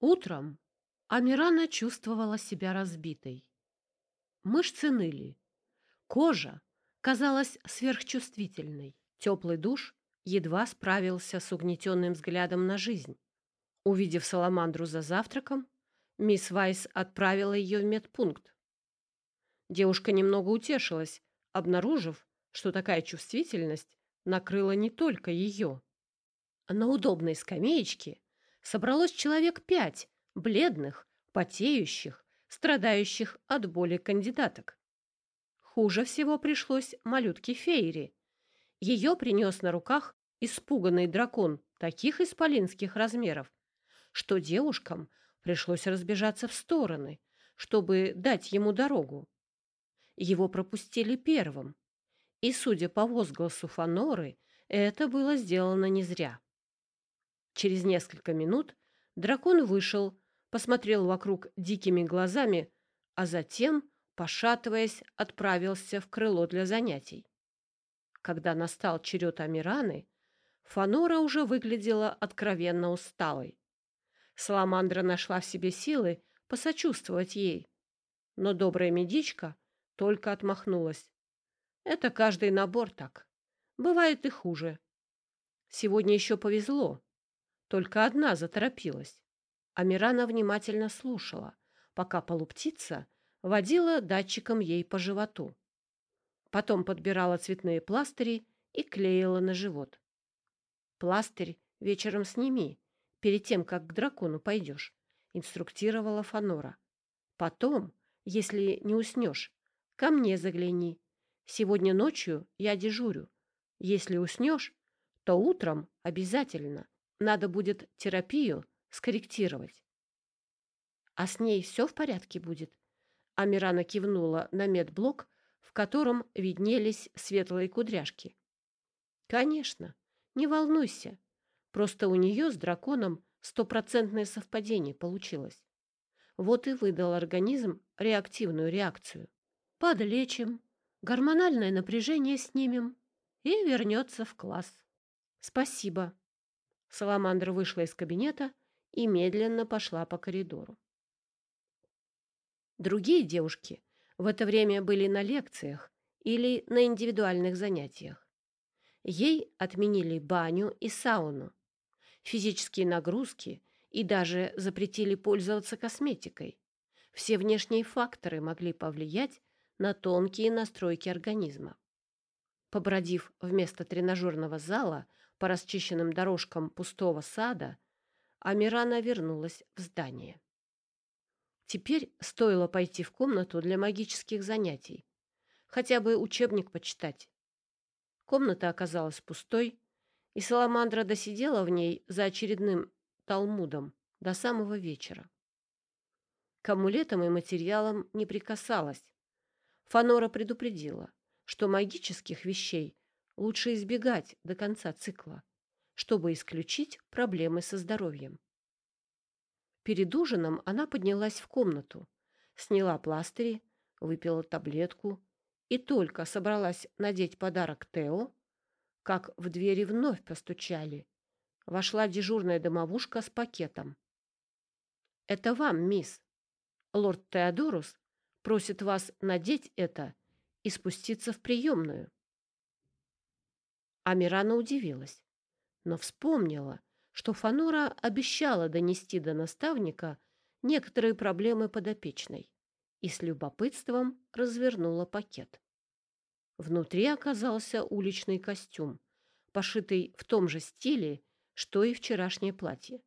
Утром Амирана чувствовала себя разбитой. Мышцы ныли. Кожа казалась сверхчувствительной. Теплый душ едва справился с угнетенным взглядом на жизнь. Увидев Саламандру за завтраком, мисс Вайс отправила ее в медпункт. Девушка немного утешилась, обнаружив, что такая чувствительность накрыла не только ее. На удобной скамеечке собралось человек пять бледных, потеющих, страдающих от боли кандидаток. Хуже всего пришлось малютке Фейри. Ее принес на руках испуганный дракон таких исполинских размеров, что девушкам пришлось разбежаться в стороны, чтобы дать ему дорогу. Его пропустили первым, и, судя по возгласу Фаноры, это было сделано не зря. Через несколько минут дракон вышел, посмотрел вокруг дикими глазами, а затем, пошатываясь, отправился в крыло для занятий. Когда настал черед Амираны, Фанора уже выглядела откровенно усталой. Саламандра нашла в себе силы посочувствовать ей, но добрая медичка только отмахнулась. Это каждый набор так. Бывает и хуже. Сегодня еще повезло. Только одна заторопилась. Амирана внимательно слушала, пока полуптица водила датчиком ей по животу. Потом подбирала цветные пластыри и клеила на живот. «Пластырь вечером сними, перед тем, как к дракону пойдешь», — инструктировала Фанора. «Потом, если не уснешь, ко мне загляни. Сегодня ночью я дежурю. Если уснешь, то утром обязательно надо будет терапию скорректировать. А с ней все в порядке будет? Амирана кивнула на медблок, в котором виднелись светлые кудряшки. Конечно, не волнуйся. Просто у нее с драконом стопроцентное совпадение получилось. Вот и выдал организм реактивную реакцию. Подлечим, гормональное напряжение снимем и вернется в класс. Спасибо. Саламандра вышла из кабинета и медленно пошла по коридору. Другие девушки в это время были на лекциях или на индивидуальных занятиях. Ей отменили баню и сауну, физические нагрузки и даже запретили пользоваться косметикой. Все внешние факторы могли повлиять на тонкие настройки организма. Побродив вместо тренажерного зала по расчищенным дорожкам пустого сада, Амирана вернулась в здание. Теперь стоило пойти в комнату для магических занятий, хотя бы учебник почитать. Комната оказалась пустой, и Саламандра досидела в ней за очередным талмудом до самого вечера. К амулетам и материалам не прикасалась. Фанора предупредила, что магических вещей лучше избегать до конца цикла, чтобы исключить проблемы со здоровьем. Перед ужином она поднялась в комнату, сняла пластыри, выпила таблетку и только собралась надеть подарок Тео, как в двери вновь постучали. Вошла дежурная домовушка с пакетом. «Это вам, мисс. Лорд Теодорус просит вас надеть это и спуститься в приемную». Амирана удивилась, но вспомнила, что Фанора обещала донести до наставника некоторые проблемы подопечной и с любопытством развернула пакет. Внутри оказался уличный костюм, пошитый в том же стиле, что и вчерашнее платье.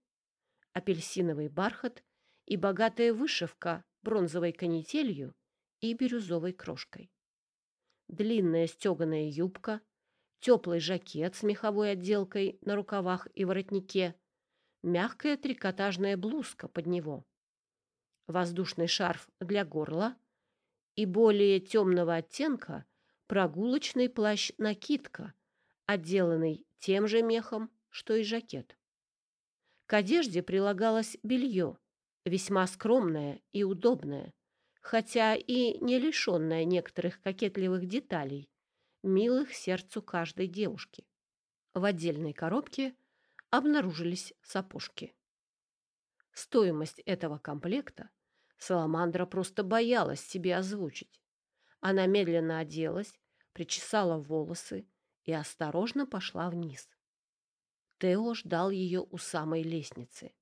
Апельсиновый бархат и богатая вышивка бронзовой канителью и бирюзовой крошкой. Длинная стеганая юбка, теплый жакет с меховой отделкой на рукавах и воротнике, мягкая трикотажная блузка под него, воздушный шарф для горла и более темного оттенка прогулочный плащ-накидка, отделанный тем же мехом, что и жакет. К одежде прилагалось белье, весьма скромное и удобное, хотя и не лишенное некоторых кокетливых деталей, милых сердцу каждой девушки. В отдельной коробке обнаружились сапожки. Стоимость этого комплекта Саламандра просто боялась себе озвучить. Она медленно оделась, причесала волосы и осторожно пошла вниз. Тео ждал ее у самой лестницы.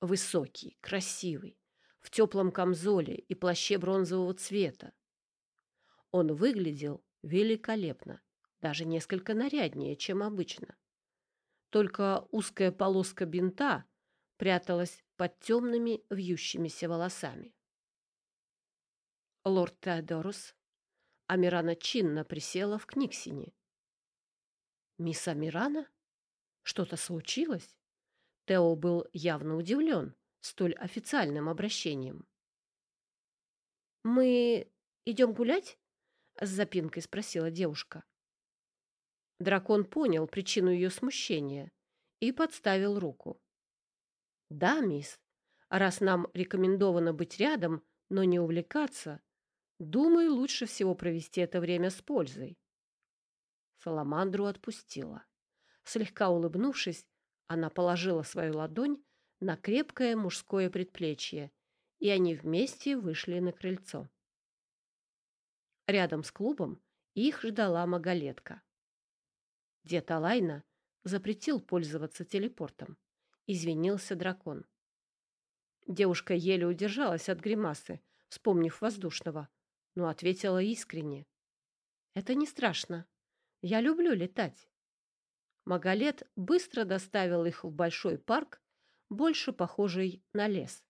Высокий, красивый, в теплом камзоле и плаще бронзового цвета. Он выглядел великолепно, даже несколько наряднее, чем обычно. Только узкая полоска бинта пряталась под темными вьющимися волосами. Лорд Теодорус Амирана чинно присела в Книксине. «Мисс Амирана? Что-то случилось?» Тео был явно удивлен столь официальным обращением. «Мы идем гулять?» — с запинкой спросила девушка. Дракон понял причину ее смущения и подставил руку. «Да, мисс, раз нам рекомендовано быть рядом, но не увлекаться, думаю, лучше всего провести это время с пользой». Саламандру отпустила. Слегка улыбнувшись, она положила свою ладонь на крепкое мужское предплечье, и они вместе вышли на крыльцо. Рядом с клубом их ждала маголетка. Дед Алайна запретил пользоваться телепортом. Извинился дракон. Девушка еле удержалась от гримасы, вспомнив воздушного, но ответила искренне. «Это не страшно. Я люблю летать». Маголет быстро доставил их в большой парк, больше похожий на лес.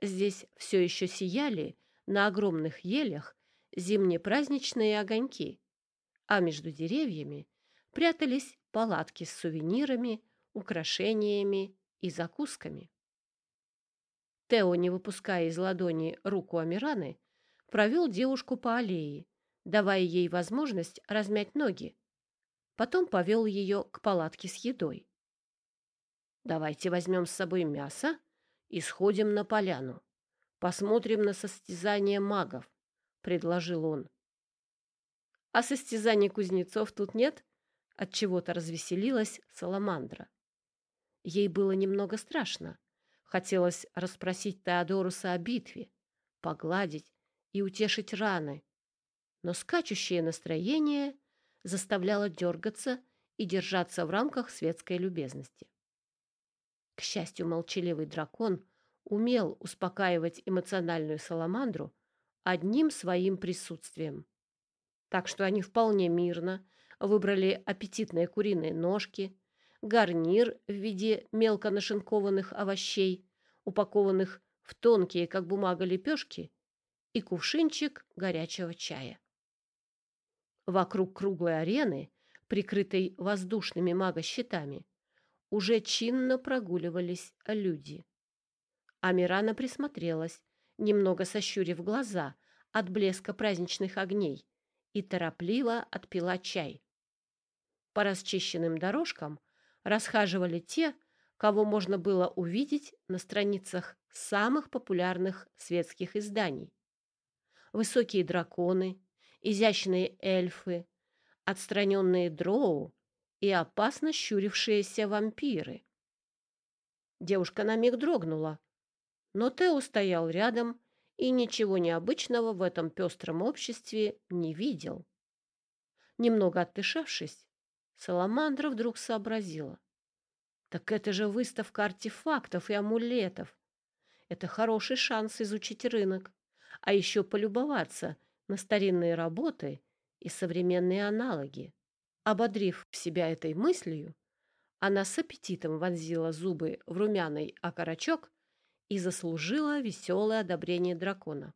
Здесь все еще сияли на огромных елях зимние праздничные огоньки, а между деревьями прятались палатки с сувенирами, украшениями и закусками. Тео, не выпуская из ладони руку Амираны, провел девушку по аллее, давая ей возможность размять ноги. Потом повел ее к палатке с едой. «Давайте возьмем с собой мясо и сходим на поляну. Посмотрим на состязание магов», — предложил он. «А состязаний кузнецов тут нет?» От чего-то развеселилась Саламандра. Ей было немного страшно. Хотелось расспросить Теодоруса о битве, погладить и утешить раны. Но скачущее настроение заставляло дергаться и держаться в рамках светской любезности. К счастью, молчаливый дракон умел успокаивать эмоциональную саламандру одним своим присутствием. Так что они вполне мирно выбрали аппетитные куриные ножки, гарнир в виде мелко нашинкованных овощей, упакованных в тонкие, как бумага, лепешки, и кувшинчик горячего чая. Вокруг круглой арены, прикрытой воздушными магощитами, уже чинно прогуливались люди. Амирана присмотрелась, немного сощурив глаза от блеска праздничных огней, и торопливо отпила чай. По расчищенным дорожкам расхаживали те, кого можно было увидеть на страницах самых популярных светских изданий. Высокие драконы, изящные эльфы, отстраненные дроу и опасно щурившиеся вампиры. Девушка на миг дрогнула, но Тео стоял рядом и ничего необычного в этом пестром обществе не видел. Немного отдышавшись, Саламандра вдруг сообразила. Так это же выставка артефактов и амулетов. Это хороший шанс изучить рынок, а еще полюбоваться на старинные работы и современные аналоги. Ободрив себя этой мыслью, она с аппетитом вонзила зубы в румяный окорочок и заслужила веселое одобрение дракона.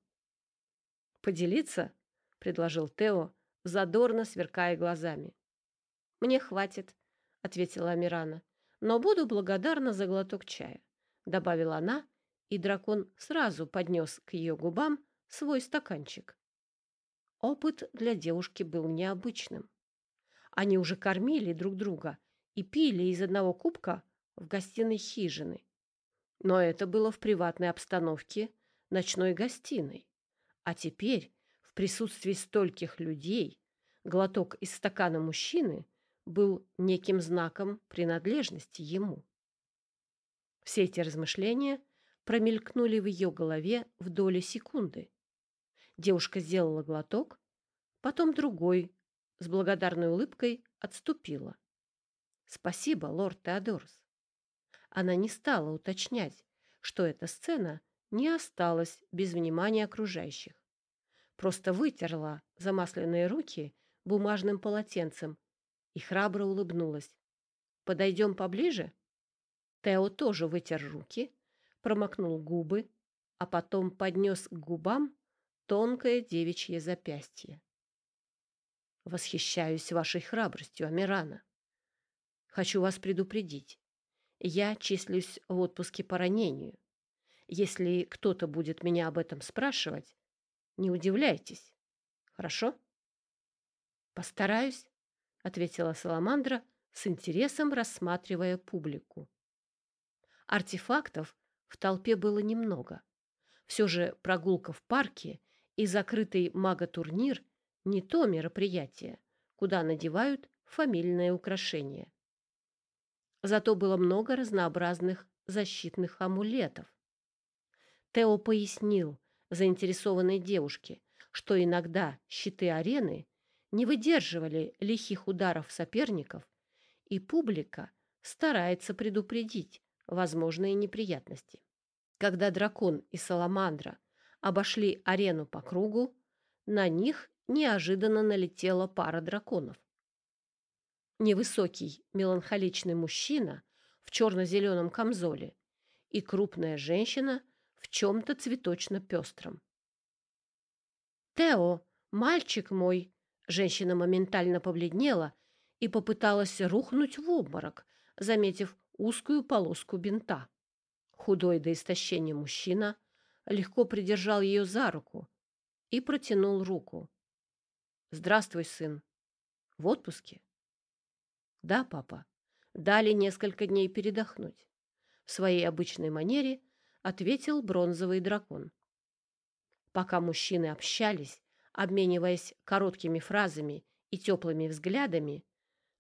«Поделиться?» — предложил Тео, задорно сверкая глазами. «Мне хватит», — ответила Амирана. «Но буду благодарна за глоток чая», — добавила она, и дракон сразу поднес к ее губам свой стаканчик. Опыт для девушки был необычным. Они уже кормили друг друга и пили из одного кубка в гостиной хижины. Но это было в приватной обстановке ночной гостиной. А теперь, в присутствии стольких людей, глоток из стакана мужчины был неким знаком принадлежности ему. Все эти размышления промелькнули в ее голове в доли секунды. Девушка сделала глоток, потом другой, с благодарной улыбкой отступила. «Спасибо, лорд Теодорс». Она не стала уточнять, что эта сцена не осталась без внимания окружающих. Просто вытерла замасленные руки бумажным полотенцем и храбро улыбнулась. «Подойдем поближе?» Тео тоже вытер руки, промокнул губы, а потом поднес к губам тонкое девичье запястье. «Восхищаюсь вашей храбростью, Амирана. Хочу вас предупредить. Я числюсь в отпуске по ранению. Если кто-то будет меня об этом спрашивать, не удивляйтесь. Хорошо? Постараюсь, ответила Саламандра с интересом рассматривая публику. Артефактов в толпе было немного. Все же прогулка в парке и закрытый маготурнир не то мероприятие, куда надевают фамильное украшение. Зато было много разнообразных защитных амулетов. Тео пояснил заинтересованной девушке, что иногда щиты арены не выдерживали лихих ударов соперников, и публика старается предупредить возможные неприятности. Когда дракон и саламандра обошли арену по кругу, на них неожиданно налетела пара драконов. Невысокий, меланхоличный мужчина в черно-зеленом камзоле и крупная женщина в чем-то цветочно-пестром. «Тео, мальчик мой!» Женщина моментально побледнела и попыталась рухнуть в обморок, заметив узкую полоску бинта. Худой до истощения мужчина легко придержал ее за руку и протянул руку. «Здравствуй, сын. В отпуске?» Да, папа. Дали несколько дней передохнуть. В своей обычной манере ответил бронзовый дракон. Пока мужчины общались, обмениваясь короткими фразами и теплыми взглядами,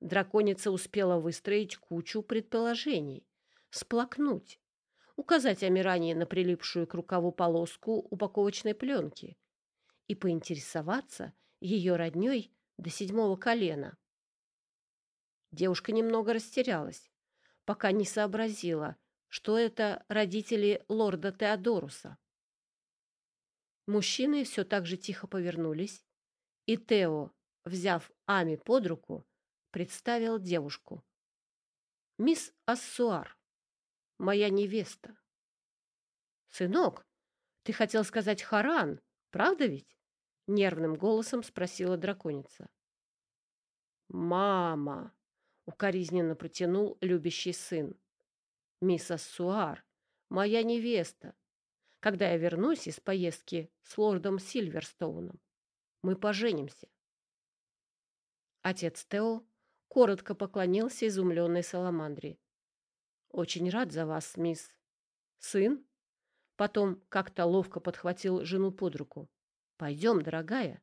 драконица успела выстроить кучу предположений, сплакнуть, указать Амиране на прилипшую к рукаву полоску упаковочной пленки и поинтересоваться ее родней до седьмого колена. Девушка немного растерялась, пока не сообразила, что это родители лорда Теодоруса. Мужчины все так же тихо повернулись, и Тео, взяв Ами под руку, представил девушку. «Мисс Ассуар, моя невеста». «Сынок, ты хотел сказать Харан, правда ведь?» — нервным голосом спросила драконица. «Мама!» Укоризненно протянул любящий сын. «Мисс Ассуар, моя невеста, когда я вернусь из поездки с лордом Сильверстоуном, мы поженимся». Отец Тео коротко поклонился изумленной Саламандре. «Очень рад за вас, мисс. Сын?» Потом как-то ловко подхватил жену под руку. «Пойдем, дорогая.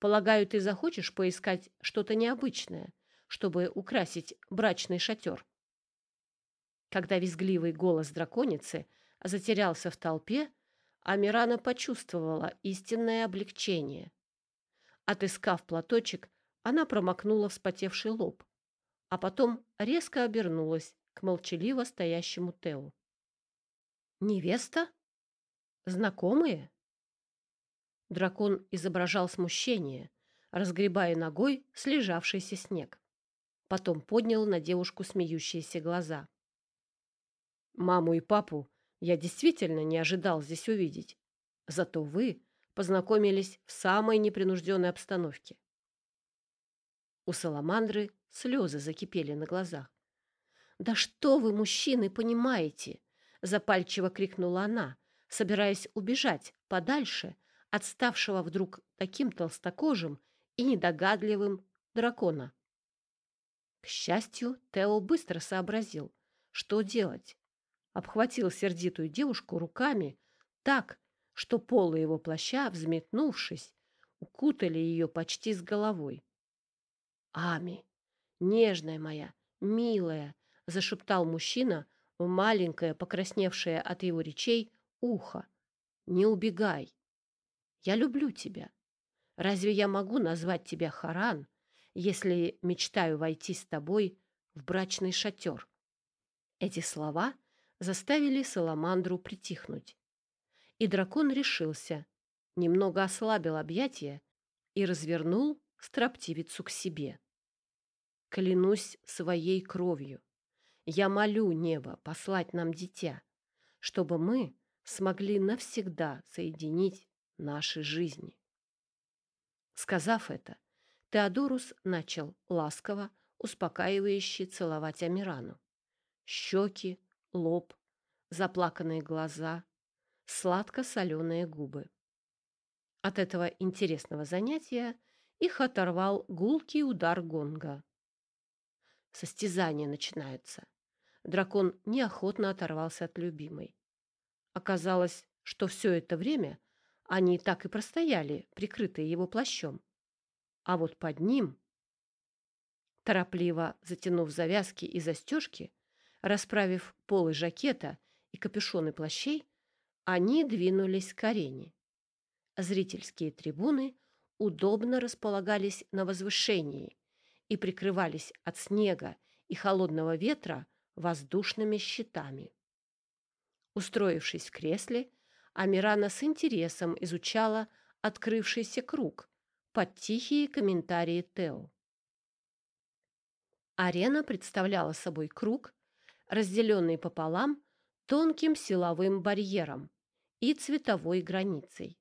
Полагаю, ты захочешь поискать что-то необычное, чтобы украсить брачный шатер. Когда визгливый голос драконицы затерялся в толпе, Амирана почувствовала истинное облегчение. Отыскав платочек, она промокнула вспотевший лоб, а потом резко обернулась к молчаливо стоящему Тео. «Невеста? Знакомые?» Дракон изображал смущение, разгребая ногой слежавшийся снег. Потом поднял на девушку смеющиеся глаза. «Маму и папу я действительно не ожидал здесь увидеть. Зато вы познакомились в самой непринужденной обстановке». У Саламандры слезы закипели на глазах. «Да что вы, мужчины, понимаете?» — запальчиво крикнула она, собираясь убежать подальше от ставшего вдруг таким толстокожим и недогадливым дракона. К счастью, Тео быстро сообразил, что делать. Обхватил сердитую девушку руками так, что полы его плаща, взметнувшись, укутали ее почти с головой. «Ами, нежная моя, милая!» — зашептал мужчина, в маленькое, покрасневшее от его речей, ухо. «Не убегай. Я люблю тебя. Разве я могу назвать тебя Харан, если мечтаю войти с тобой в брачный шатер?» Эти слова заставили Саламандру притихнуть. И дракон решился, немного ослабил объятия и развернул строптивицу к себе. «Клянусь своей кровью, я молю небо послать нам дитя, чтобы мы смогли навсегда соединить наши жизни». Сказав это, Теодорус начал ласково, успокаивающе целовать Амирану. Щеки, лоб, заплаканные глаза, сладко-соленые губы. От этого интересного занятия их оторвал гулкий удар гонга. Состязания начинаются. Дракон неохотно оторвался от любимой. Оказалось, что все это время они так и простояли, прикрытые его плащом. А вот под ним, торопливо затянув завязки и застежки, расправив полы жакета и капюшоны плащей, они двинулись к арене. Зрительские трибуны удобно располагались на возвышении и прикрывались от снега и холодного ветра воздушными щитами. Устроившись в кресле, Амирана с интересом изучала открывшийся круг под тихие комментарии Тео. Арена представляла собой круг, разделенный пополам тонким силовым барьером и цветовой границей.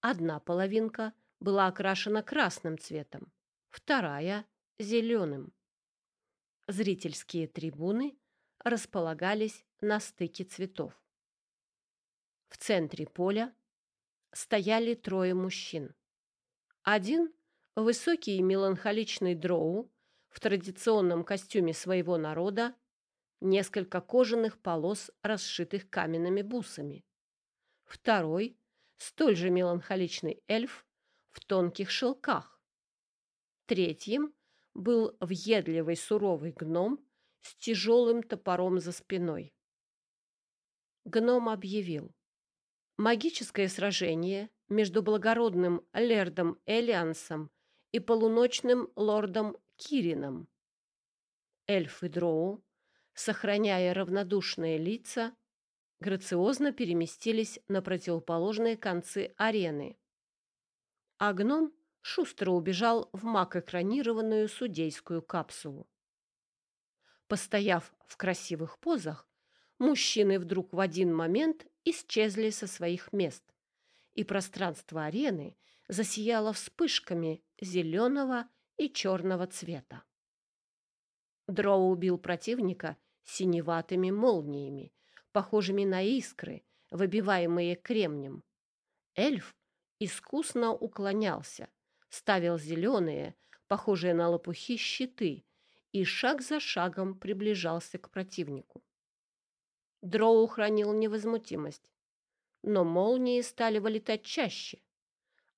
Одна половинка была окрашена красным цветом, вторая — зеленым. Зрительские трибуны располагались на стыке цветов. В центре поля стояли трое мужчин. Один — высокий и меланхоличный дроу в традиционном костюме своего народа, несколько кожаных полос, расшитых каменными бусами. Второй столь же меланхоличный эльф в тонких шелках. Третьим был въедливый суровый гном с тяжелым топором за спиной. Гном объявил. Магическое сражение между благородным лердом Элиансом и полуночным лордом Кирином. Эльфы Дроу, сохраняя равнодушные лица, грациозно переместились на противоположные концы арены. А гном шустро убежал в макэкранированную судейскую капсулу. Постояв в красивых позах, мужчины вдруг в один момент исчезли со своих мест, и пространство арены засияло вспышками зеленого и черного цвета. Дроу убил противника синеватыми молниями, похожими на искры, выбиваемые кремнем. Эльф искусно уклонялся, ставил зеленые, похожие на лопухи, щиты и шаг за шагом приближался к противнику. Дроу хранил невозмутимость, но молнии стали вылетать чаще,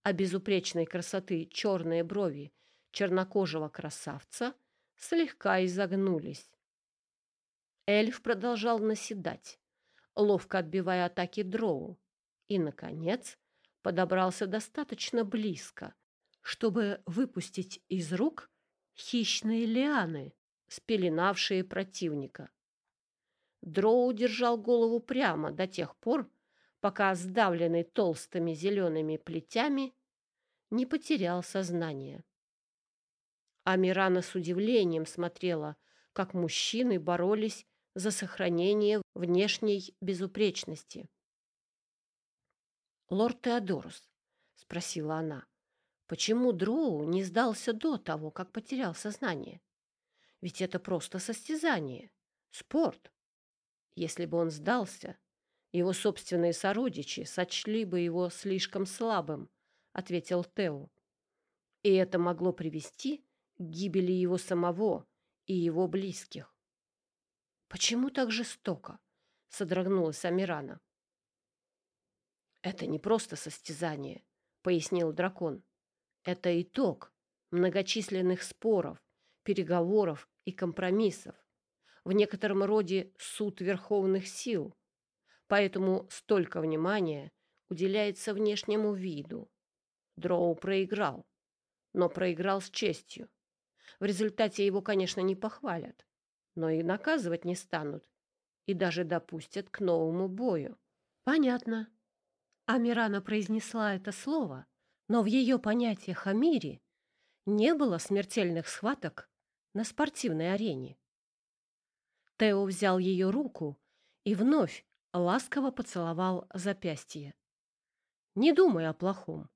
а безупречной красоты черные брови чернокожего красавца слегка изогнулись. Эльф продолжал наседать, ловко отбивая атаки дроу, и, наконец, подобрался достаточно близко, чтобы выпустить из рук хищные лианы, спеленавшие противника. Дроу держал голову прямо до тех пор, пока сдавленный толстыми зелеными плетями не потерял сознание. Амирана с удивлением смотрела, как мужчины боролись за сохранение внешней безупречности. «Лорд Теодорус», — спросила она, — «почему Дроу не сдался до того, как потерял сознание? Ведь это просто состязание, спорт. Если бы он сдался, его собственные сородичи сочли бы его слишком слабым», — ответил Тео. «И это могло привести к гибели его самого и его близких. «Почему так жестоко?» — содрогнулась Амирана. «Это не просто состязание», — пояснил дракон. «Это итог многочисленных споров, переговоров и компромиссов, в некотором роде суд верховных сил, поэтому столько внимания уделяется внешнему виду. Дроу проиграл, но проиграл с честью. В результате его, конечно, не похвалят, но и наказывать не станут, и даже допустят к новому бою. Понятно. Амирана произнесла это слово, но в ее понятиях о мире не было смертельных схваток на спортивной арене. Тео взял ее руку и вновь ласково поцеловал запястье. Не думай о плохом.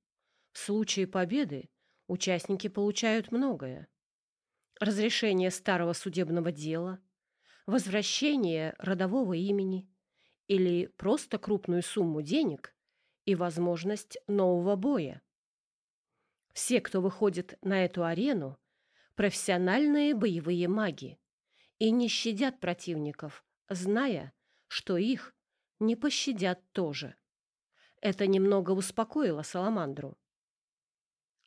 В случае победы участники получают многое. Разрешение старого судебного дела, возвращение родового имени или просто крупную сумму денег и возможность нового боя. Все, кто выходит на эту арену, профессиональные боевые маги и не щадят противников, зная, что их не пощадят тоже. Это немного успокоило Саламандру.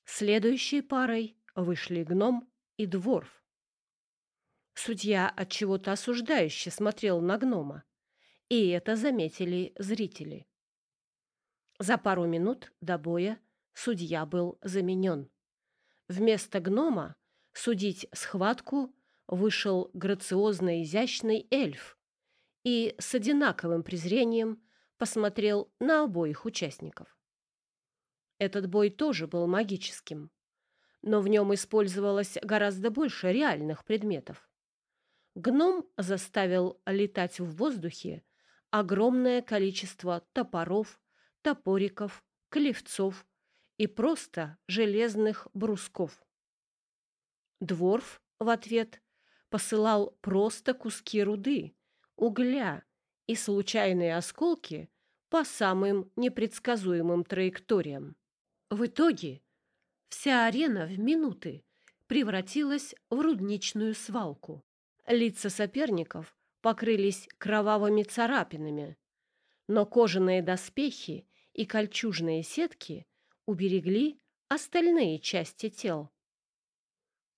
Следующей парой вышли гном и дворф. Судья от чего-то осуждающе смотрел на гнома, и это заметили зрители. За пару минут до боя судья был заменен. Вместо гнома судить схватку вышел грациозно изящный эльф и с одинаковым презрением посмотрел на обоих участников. Этот бой тоже был магическим, но в нем использовалось гораздо больше реальных предметов. Гном заставил летать в воздухе огромное количество топоров, топориков, клевцов и просто железных брусков. Дворф в ответ посылал просто куски руды, угля и случайные осколки по самым непредсказуемым траекториям. В итоге вся арена в минуты превратилась в рудничную свалку. Лица соперников покрылись кровавыми царапинами, но кожаные доспехи и кольчужные сетки уберегли остальные части тел.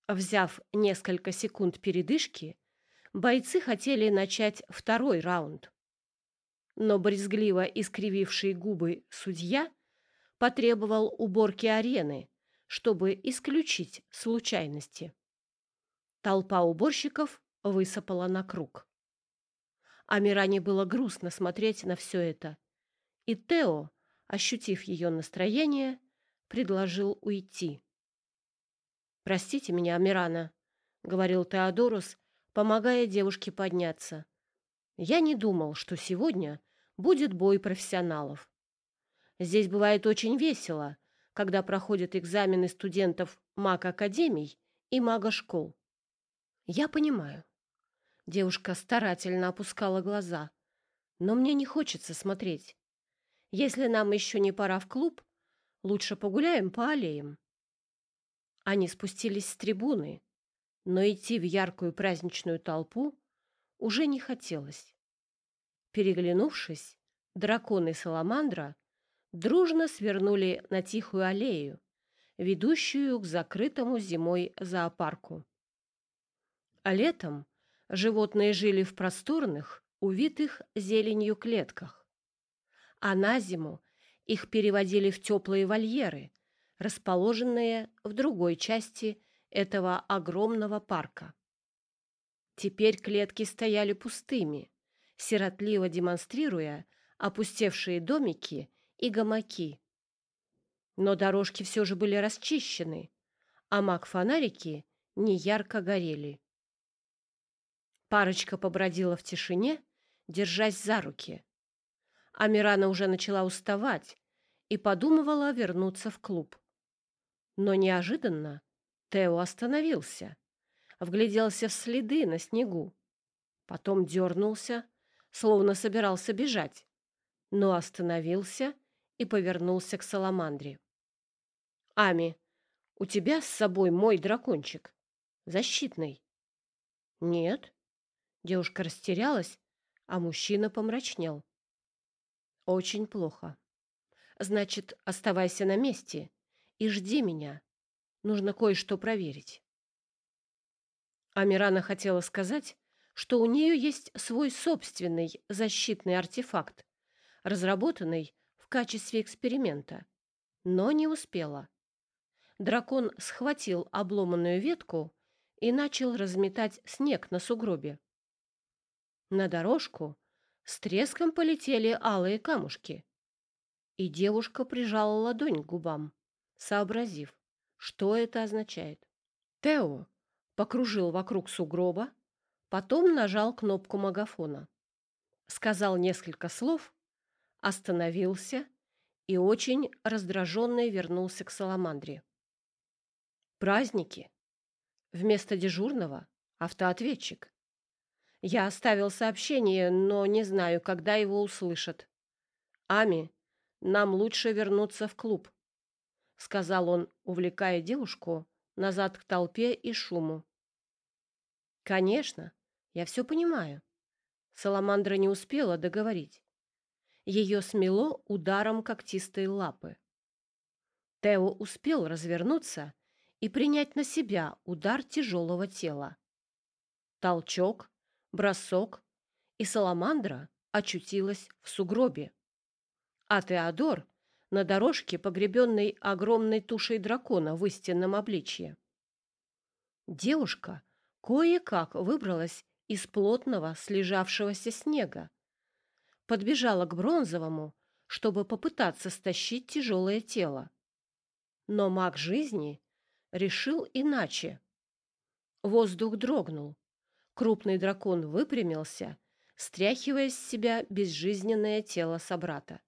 Взяв несколько секунд передышки, бойцы хотели начать второй раунд. Но брезгливо искрививший губы судья потребовал уборки арены, чтобы исключить случайности. Толпа уборщиков высыпала на круг. Амиране было грустно смотреть на все это, и Тео, ощутив ее настроение, предложил уйти. «Простите меня, Амирана», — говорил Теодорус, помогая девушке подняться. «Я не думал, что сегодня будет бой профессионалов. Здесь бывает очень весело, когда проходят экзамены студентов маг-академий и мага-школ. Я понимаю. Девушка старательно опускала глаза. Но мне не хочется смотреть. Если нам еще не пора в клуб, лучше погуляем по аллеям. Они спустились с трибуны, но идти в яркую праздничную толпу уже не хотелось. Переглянувшись, дракон и саламандра дружно свернули на тихую аллею, ведущую к закрытому зимой зоопарку. А летом животные жили в просторных, увитых зеленью клетках, а на зиму их переводили в теплые вольеры, расположенные в другой части этого огромного парка. Теперь клетки стояли пустыми, сиротливо демонстрируя опустевшие домики и гамаки. Но дорожки все же были расчищены, а маг-фонарики неярко горели. Парочка побродила в тишине, держась за руки. Амирана уже начала уставать и подумывала вернуться в клуб. Но неожиданно Тео остановился, вгляделся в следы на снегу, потом дернулся, словно собирался бежать, но остановился и повернулся к Саламандре. «Ами, у тебя с собой мой дракончик? Защитный?» «Нет». Девушка растерялась, а мужчина помрачнел. «Очень плохо. Значит, оставайся на месте и жди меня. Нужно кое-что проверить. Амирана хотела сказать, что у нее есть свой собственный защитный артефакт, разработанный в качестве эксперимента, но не успела. Дракон схватил обломанную ветку и начал разметать снег на сугробе. На дорожку с треском полетели алые камушки, и девушка прижала ладонь к губам, сообразив, что это означает. Тео покружил вокруг сугроба, потом нажал кнопку магафона. Сказал несколько слов, остановился и очень раздраженный вернулся к Саламандре. Праздники. Вместо дежурного автоответчик. Я оставил сообщение, но не знаю, когда его услышат. Ами, нам лучше вернуться в клуб, сказал он, увлекая девушку назад к толпе и шуму. Конечно, я все понимаю. Саламандра не успела договорить. Ее смело ударом когтистой лапы. Тео успел развернуться и принять на себя удар тяжелого тела. Толчок, бросок, и Саламандра очутилась в сугробе. А Теодор на дорожке, погребенной огромной тушей дракона в истинном обличье. Девушка кое-как выбралась из плотного слежавшегося снега, подбежала к бронзовому, чтобы попытаться стащить тяжелое тело. Но маг жизни решил иначе. Воздух дрогнул. Крупный дракон выпрямился, стряхивая с себя безжизненное тело собрата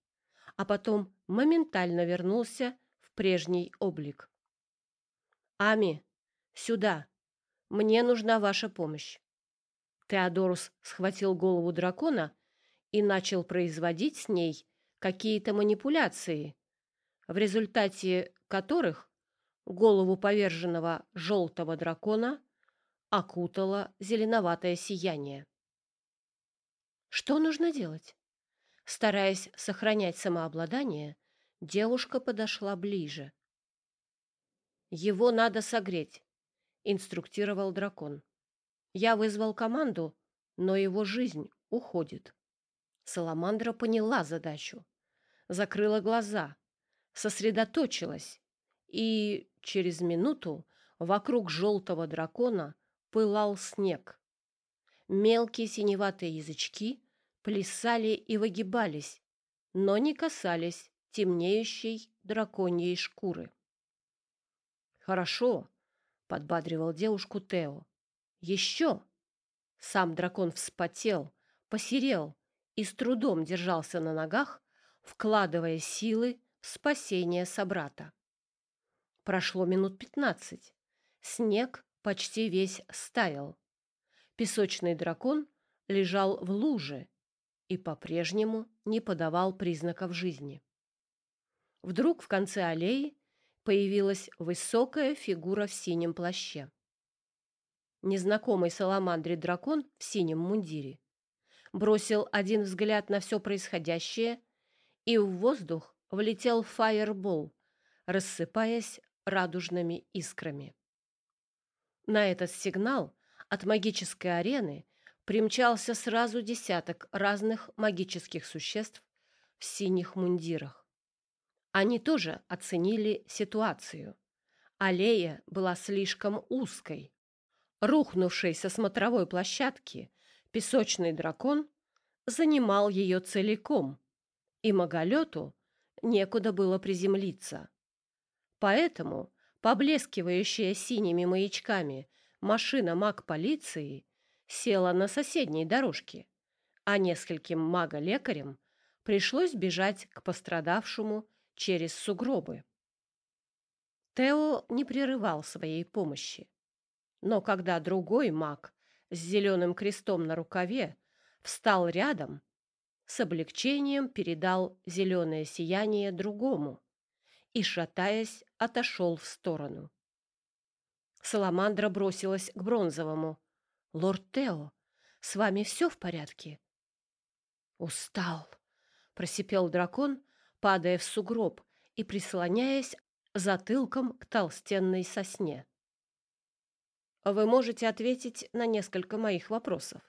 а потом моментально вернулся в прежний облик. «Ами, сюда! Мне нужна ваша помощь!» Теодорус схватил голову дракона и начал производить с ней какие-то манипуляции, в результате которых голову поверженного желтого дракона окутало зеленоватое сияние. Что нужно делать? Стараясь сохранять самообладание, девушка подошла ближе. «Его надо согреть», — инструктировал дракон. «Я вызвал команду, но его жизнь уходит». Саламандра поняла задачу, закрыла глаза, сосредоточилась, и через минуту вокруг желтого дракона пылал снег. Мелкие синеватые язычки плясали и выгибались, но не касались темнеющей драконьей шкуры. «Хорошо», — подбадривал девушку Тео. «Еще!» Сам дракон вспотел, посерел и с трудом держался на ногах, вкладывая силы в спасение собрата. Прошло минут пятнадцать. Снег почти весь стаял. Песочный дракон лежал в луже, и по-прежнему не подавал признаков жизни. Вдруг в конце аллеи появилась высокая фигура в синем плаще. Незнакомый саламандре дракон в синем мундире бросил один взгляд на все происходящее, и в воздух влетел фаербол, рассыпаясь радужными искрами. На этот сигнал от магической арены примчался сразу десяток разных магических существ в синих мундирах. Они тоже оценили ситуацию. Аллея была слишком узкой. Рухнувший со смотровой площадки песочный дракон занимал ее целиком, и маголету некуда было приземлиться. Поэтому поблескивающая синими маячками машина маг-полиции села на соседней дорожке, а нескольким мага-лекарям пришлось бежать к пострадавшему через сугробы. Тео не прерывал своей помощи. Но когда другой маг с зеленым крестом на рукаве встал рядом, с облегчением передал зеленое сияние другому и, шатаясь, отошел в сторону. Саламандра бросилась к бронзовому, «Лорд Тео, с вами все в порядке?» «Устал», — просипел дракон, падая в сугроб и прислоняясь затылком к толстенной сосне. «Вы можете ответить на несколько моих вопросов?»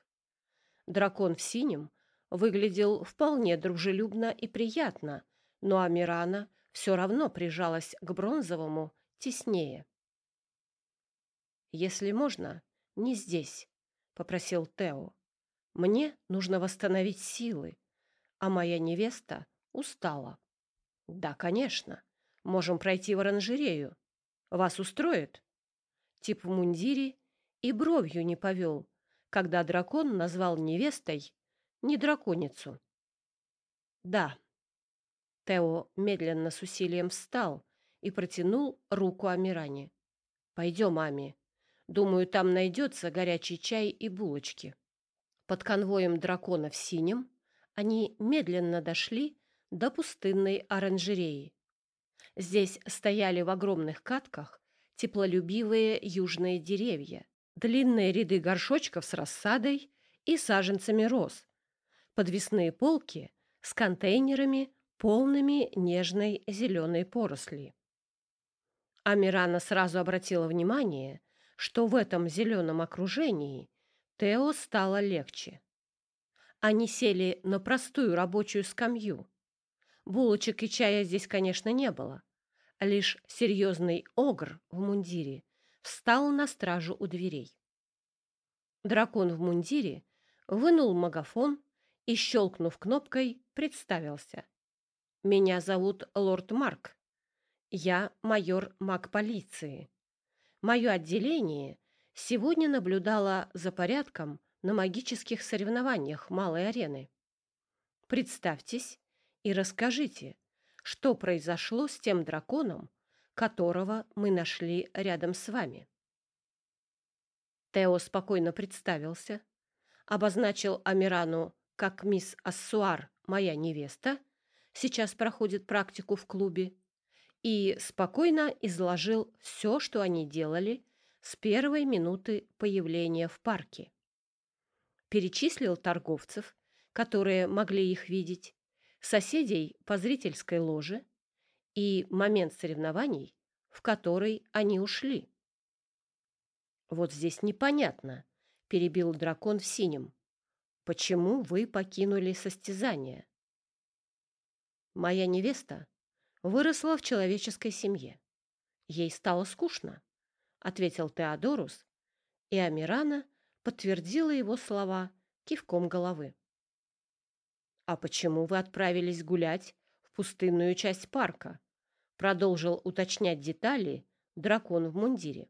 Дракон в синем выглядел вполне дружелюбно и приятно, но Амирана все равно прижалась к бронзовому теснее. «Если можно, не здесь», — попросил Тео. «Мне нужно восстановить силы, а моя невеста устала». «Да, конечно. Можем пройти в оранжерею. Вас устроит?» Тип в мундире и бровью не повел, когда дракон назвал невестой не драконицу. «Да». Тео медленно с усилием встал и протянул руку Амиране. «Пойдем, Ами. Думаю, там найдется горячий чай и булочки». Под конвоем дракона в синем они медленно дошли до пустынной оранжереи. Здесь стояли в огромных катках теплолюбивые южные деревья, длинные ряды горшочков с рассадой и саженцами роз, подвесные полки с контейнерами, полными нежной зеленой поросли. Амирана сразу обратила внимание, что в этом зеленом окружении Тео стало легче. Они сели на простую рабочую скамью. Булочек и чая здесь, конечно, не было. Лишь серьезный огр в мундире встал на стражу у дверей. Дракон в мундире вынул магафон и, щелкнув кнопкой, представился. «Меня зовут лорд Марк. Я майор маг полиции. Мое отделение сегодня наблюдало за порядком на магических соревнованиях малой арены. Представьтесь и расскажите, что произошло с тем драконом, которого мы нашли рядом с вами. Тео спокойно представился, обозначил Амирану как мисс Ассуар, моя невеста, сейчас проходит практику в клубе, и спокойно изложил все, что они делали с первой минуты появления в парке. Перечислил торговцев, которые могли их видеть, соседей по зрительской ложе и момент соревнований, в который они ушли. «Вот здесь непонятно», — перебил дракон в синем. «Почему вы покинули состязание?» «Моя невеста выросла в человеческой семье. Ей стало скучно», — ответил Теодорус, и Амирана подтвердила его слова кивком головы. «А почему вы отправились гулять в пустынную часть парка?» Продолжил уточнять детали дракон в мундире.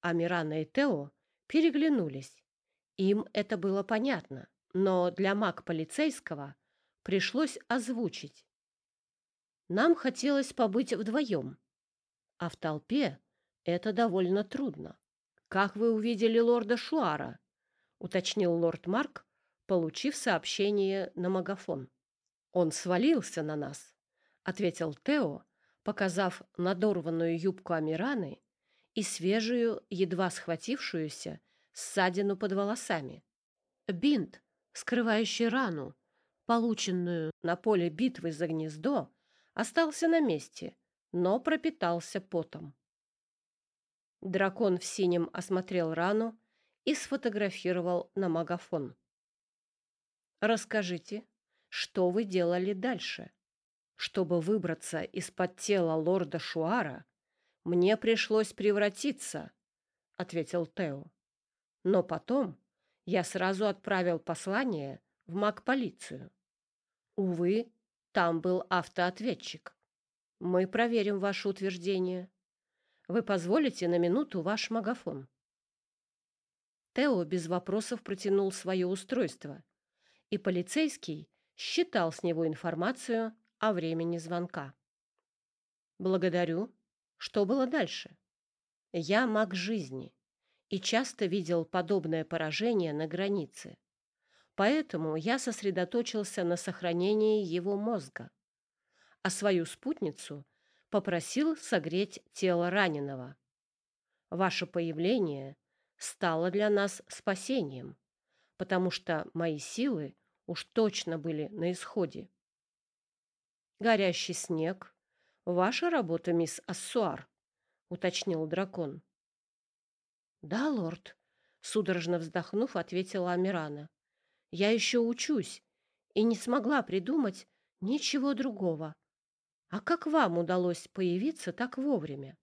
Амирана и Тео переглянулись. Им это было понятно, но для маг полицейского пришлось озвучить. Нам хотелось побыть вдвоем, а в толпе это довольно трудно. «Как вы увидели лорда Шуара?» — уточнил лорд Марк, получив сообщение на магафон. «Он свалился на нас», — ответил Тео, показав надорванную юбку Амираны и свежую, едва схватившуюся, ссадину под волосами. Бинт, скрывающий рану, полученную на поле битвы за гнездо, остался на месте, но пропитался потом. Дракон в синем осмотрел рану и сфотографировал на магафон. Расскажите, что вы делали дальше? Чтобы выбраться из-под тела лорда Шуара, мне пришлось превратиться, ответил Тео. Но потом я сразу отправил послание в маг-полицию. Увы, там был автоответчик. Мы проверим ваше утверждение. Вы позволите на минуту ваш магафон? Тео без вопросов протянул свое устройство, и полицейский считал с него информацию о времени звонка. «Благодарю. Что было дальше?» «Я маг жизни и часто видел подобное поражение на границе. Поэтому я сосредоточился на сохранении его мозга, а свою спутницу попросил согреть тело раненого. Ваше появление стало для нас спасением потому что мои силы уж точно были на исходе. «Горящий снег. Ваша работа, мисс Ассуар», — уточнил дракон. «Да, лорд», — судорожно вздохнув, ответила Амирана. Я еще учусь и не смогла придумать ничего другого. А как вам удалось появиться так вовремя?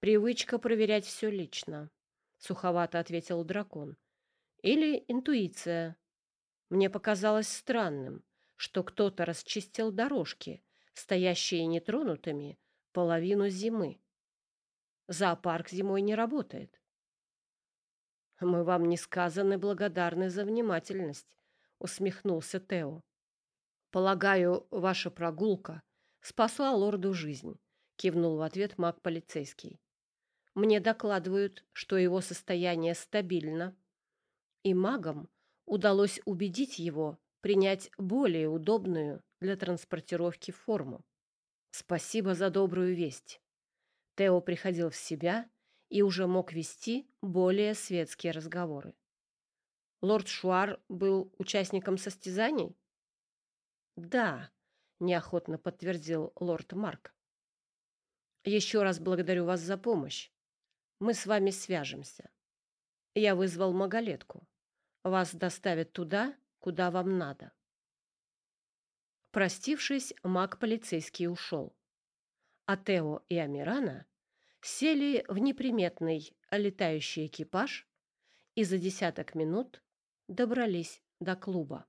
Привычка проверять все лично, суховато ответил дракон. Или интуиция. Мне показалось странным, что кто-то расчистил дорожки, стоящие нетронутыми половину зимы. Зоопарк зимой не работает. Мы вам несказанно благодарны за внимательность, усмехнулся Тео. Полагаю, ваша прогулка спасла лорду жизнь, кивнул в ответ маг полицейский. Мне докладывают, что его состояние стабильно, и магам удалось убедить его принять более удобную для транспортировки форму. Спасибо за добрую весть. Тео приходил в себя и уже мог вести более светские разговоры. Лорд Шуар был участником состязаний? Да, неохотно подтвердил лорд Марк. Еще раз благодарю вас за помощь. Мы с вами свяжемся. Я вызвал Маголетку. Вас доставят туда, куда вам надо. Простившись, маг полицейский ушел. А Тео и Амирана сели в неприметный летающий экипаж и за десяток минут добрались до клуба.